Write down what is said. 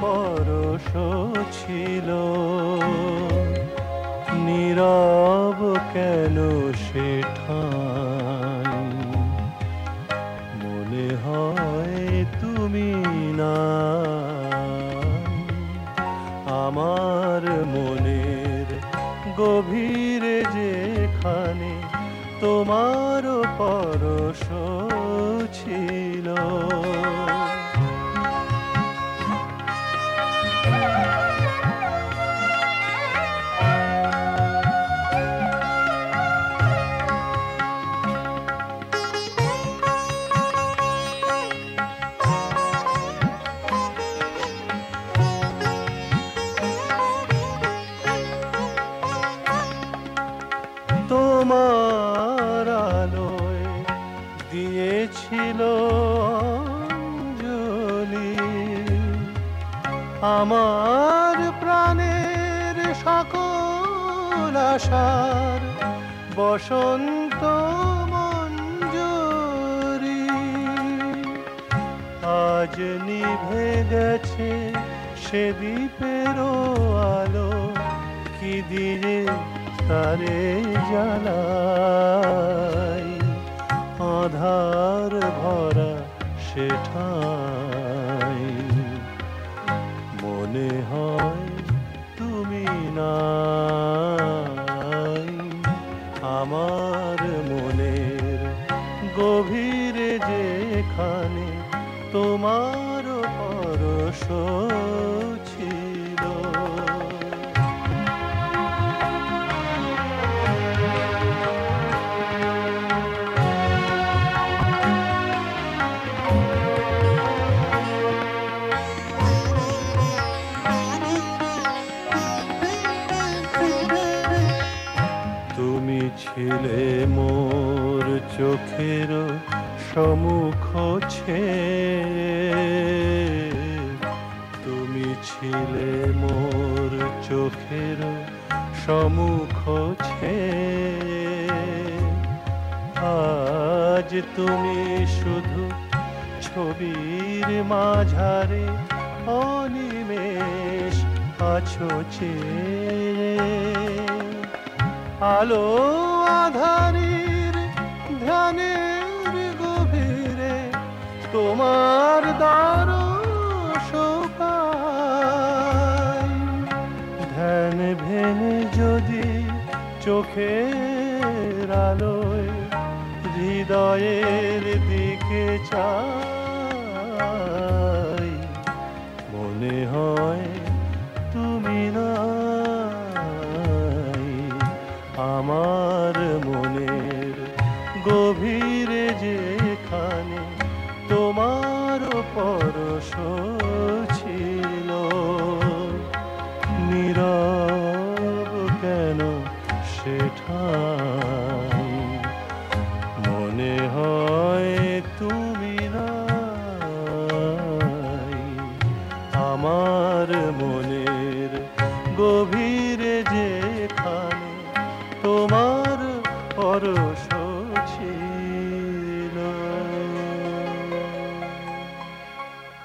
পরশ ছিল। নীরব কেন সে মনে হয় তুমি না। আমার মনের গভীরে যেখানে তোমার পরশ ছিল। তোমার আলোয় দিয়েছিল অঞ্জলি। আমার প্রাণের সকল আশার বসন্ত মঞ্জরি। আজ নিভে গেছে সে দ্বীপেরও আলো, কি দিয়ে তারে জ্বালাই। আধার ভরা সেঠাই। মনে হয় তুমি নাই। আমার মনের গভীরে যেখানে তোমার মোর চোখের সমুখ ছে তুমি ছিলে মোর চোখের সমুখ ছে আজ তুমি শুধু ছবির মাঝারে অনিমেষ আছো চেয়ে। আলো আধারির ধ্যানের গভীরে তোমার দ্বার ধ্যান ভেঙে যদি চোখের আলোয় হৃদয়ের দিকে চাই তোমার পরশ ছিল নীরব কেন সেঠাই? মনে হয় তুমি আমার মনের গভীরে যেখানে তোমার পরশ